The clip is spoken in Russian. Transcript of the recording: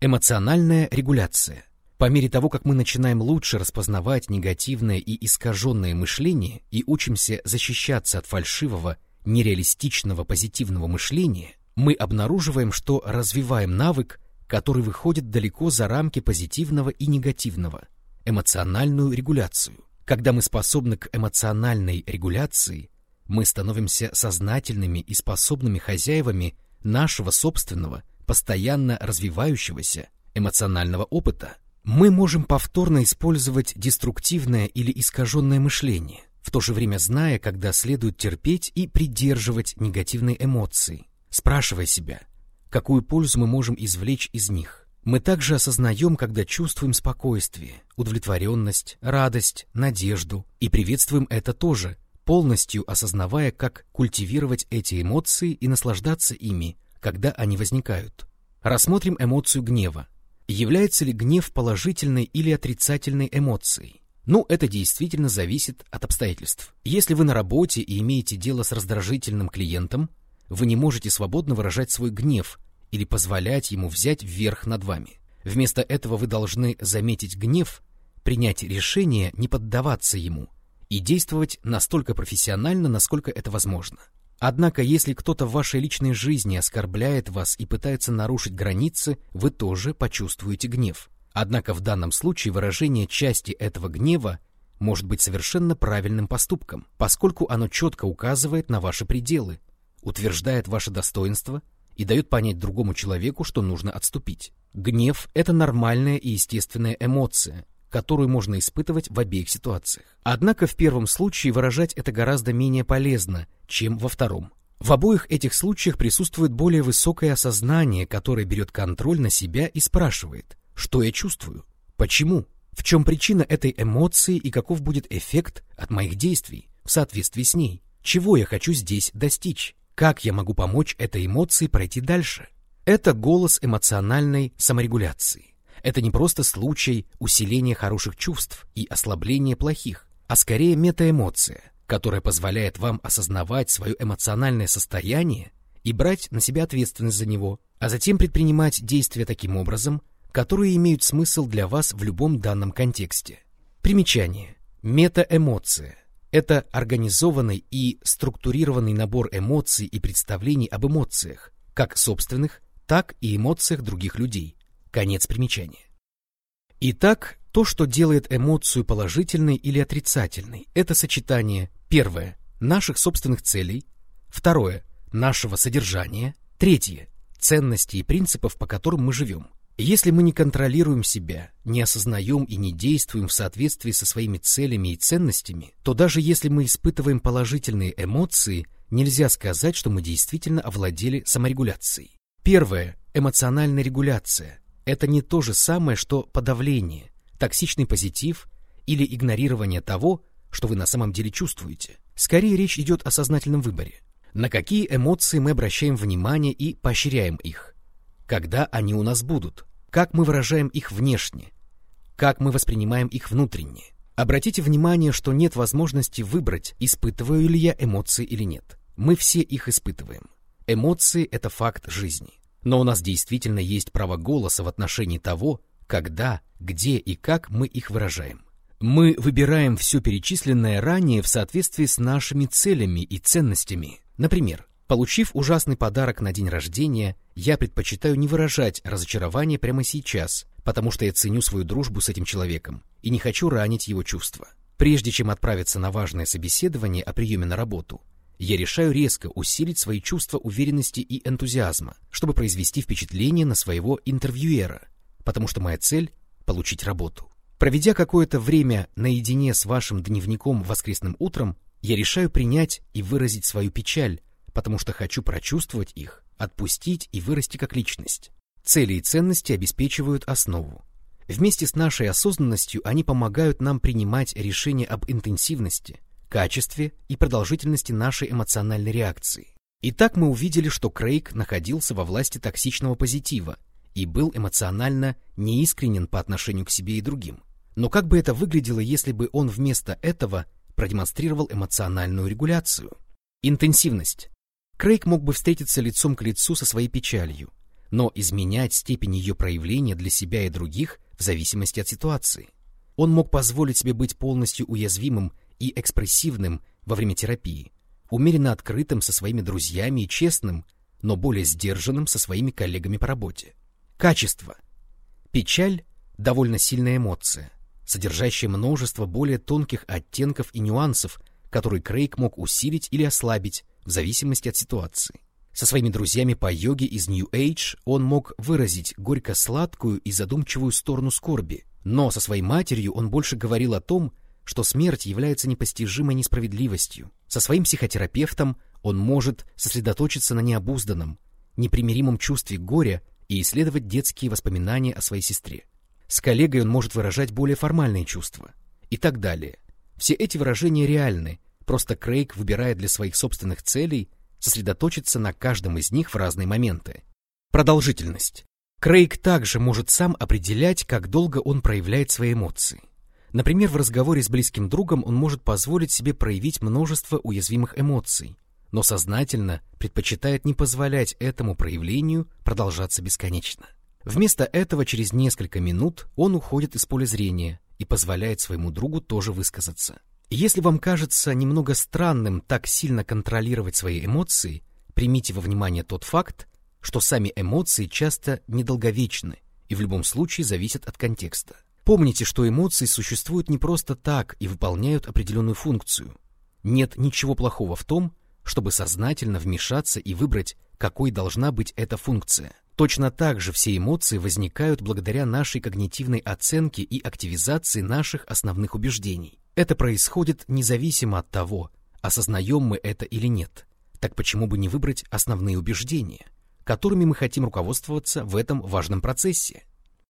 Эмоциональная регуляция. По мере того, как мы начинаем лучше распознавать негативное и искаженное мышление и учимся защищаться от фальшивого, нереалистичного позитивного мышления, мы обнаруживаем, что развиваем навык, который выходит далеко за рамки позитивного и негативного, эмоциональную регуляцию. Когда мы способны к эмоциональной регуляции, мы становимся сознательными и способными хозяевами нашего собственного, постоянно развивающегося эмоционального опыта. Мы можем повторно использовать деструктивное или искаженное мышление, в то же время зная, когда следует терпеть и придерживать негативные эмоции, спрашивая себя, какую пользу мы можем извлечь из них. Мы также осознаем, когда чувствуем спокойствие, удовлетворенность, радость, надежду, и приветствуем это тоже, полностью осознавая, как культивировать эти эмоции и наслаждаться ими, когда они возникают. Рассмотрим эмоцию гнева. Является ли гнев положительной или отрицательной эмоцией? Ну, это действительно зависит от обстоятельств. Если вы на работе и имеете дело с раздражительным клиентом, вы не можете свободно выражать свой гнев или позволять ему взять вверх над вами. Вместо этого вы должны заметить гнев, принять решение не поддаваться ему и действовать настолько профессионально, насколько это возможно. Однако, если кто-то в вашей личной жизни оскорбляет вас и пытается нарушить границы, вы тоже почувствуете гнев. Однако в данном случае выражение части этого гнева может быть совершенно правильным поступком, поскольку оно четко указывает на ваши пределы, утверждает ваше достоинство и дает понять другому человеку, что нужно отступить. Гнев — это нормальная и естественная эмоция, которую можно испытывать в обеих ситуациях. Однако в первом случае выражать это гораздо менее полезно, чем во втором. В обоих этих случаях присутствует более высокое осознание, которое берет контроль на себя и спрашивает, что я чувствую, почему, в чем причина этой эмоции и каков будет эффект от моих действий в соответствии с ней, чего я хочу здесь достичь. Как я могу помочь этой эмоции пройти дальше? Это голос эмоциональной саморегуляции. Это не просто случай усиления хороших чувств и ослабления плохих, а скорее метаэмоция, которая позволяет вам осознавать свое эмоциональное состояние и брать на себя ответственность за него, а затем предпринимать действия таким образом, которые имеют смысл для вас в любом данном контексте. Примечание. Метаэмоция это организованный и структурированный набор эмоций и представлений об эмоциях, как собственных, так и эмоциях других людей. Конец примечания. Итак, то, что делает эмоцию положительной или отрицательной, это сочетание, первое, наших собственных целей, второе, нашего содержания, третье, ценностей и принципов, по которым мы живем. Если мы не контролируем себя, не осознаем и не действуем в соответствии со своими целями и ценностями, то даже если мы испытываем положительные эмоции, нельзя сказать, что мы действительно овладели саморегуляцией. Первое – эмоциональная регуляция. Это не то же самое, что подавление, токсичный позитив или игнорирование того, что вы на самом деле чувствуете. Скорее речь идет о сознательном выборе. На какие эмоции мы обращаем внимание и поощряем их? Когда они у нас будут? как мы выражаем их внешне, как мы воспринимаем их внутренне. Обратите внимание, что нет возможности выбрать, испытываю ли я эмоции или нет. Мы все их испытываем. Эмоции — это факт жизни. Но у нас действительно есть право голоса в отношении того, когда, где и как мы их выражаем. Мы выбираем все перечисленное ранее в соответствии с нашими целями и ценностями. Например, Получив ужасный подарок на день рождения, я предпочитаю не выражать разочарование прямо сейчас, потому что я ценю свою дружбу с этим человеком и не хочу ранить его чувства. Прежде чем отправиться на важное собеседование о приеме на работу, я решаю резко усилить свои чувства уверенности и энтузиазма, чтобы произвести впечатление на своего интервьюера, потому что моя цель — получить работу. Проведя какое-то время наедине с вашим дневником воскресным утром, я решаю принять и выразить свою печаль потому что хочу прочувствовать их, отпустить и вырасти как личность. Цели и ценности обеспечивают основу. Вместе с нашей осознанностью они помогают нам принимать решения об интенсивности, качестве и продолжительности нашей эмоциональной реакции. Итак, мы увидели, что Крейг находился во власти токсичного позитива и был эмоционально неискренен по отношению к себе и другим. Но как бы это выглядело, если бы он вместо этого продемонстрировал эмоциональную регуляцию? Интенсивность. Крейг мог бы встретиться лицом к лицу со своей печалью, но изменять степень ее проявления для себя и других в зависимости от ситуации. Он мог позволить себе быть полностью уязвимым и экспрессивным во время терапии, умеренно открытым со своими друзьями и честным, но более сдержанным со своими коллегами по работе. Качество. Печаль — довольно сильная эмоция, содержащая множество более тонких оттенков и нюансов, которые Крейг мог усилить или ослабить в зависимости от ситуации. Со своими друзьями по йоге из New Age он мог выразить горько-сладкую и задумчивую сторону скорби, но со своей матерью он больше говорил о том, что смерть является непостижимой несправедливостью. Со своим психотерапевтом он может сосредоточиться на необузданном, непримиримом чувстве горя и исследовать детские воспоминания о своей сестре. С коллегой он может выражать более формальные чувства и так далее. Все эти выражения реальны, просто Крейг выбирает для своих собственных целей сосредоточиться на каждом из них в разные моменты. Продолжительность. Крейг также может сам определять, как долго он проявляет свои эмоции. Например, в разговоре с близким другом он может позволить себе проявить множество уязвимых эмоций, но сознательно предпочитает не позволять этому проявлению продолжаться бесконечно. Вместо этого через несколько минут он уходит из поля зрения и позволяет своему другу тоже высказаться. Если вам кажется немного странным так сильно контролировать свои эмоции, примите во внимание тот факт, что сами эмоции часто недолговечны и в любом случае зависят от контекста. Помните, что эмоции существуют не просто так и выполняют определенную функцию. Нет ничего плохого в том, чтобы сознательно вмешаться и выбрать, какой должна быть эта функция. Точно так же все эмоции возникают благодаря нашей когнитивной оценке и активизации наших основных убеждений. Это происходит независимо от того, осознаем мы это или нет. Так почему бы не выбрать основные убеждения, которыми мы хотим руководствоваться в этом важном процессе?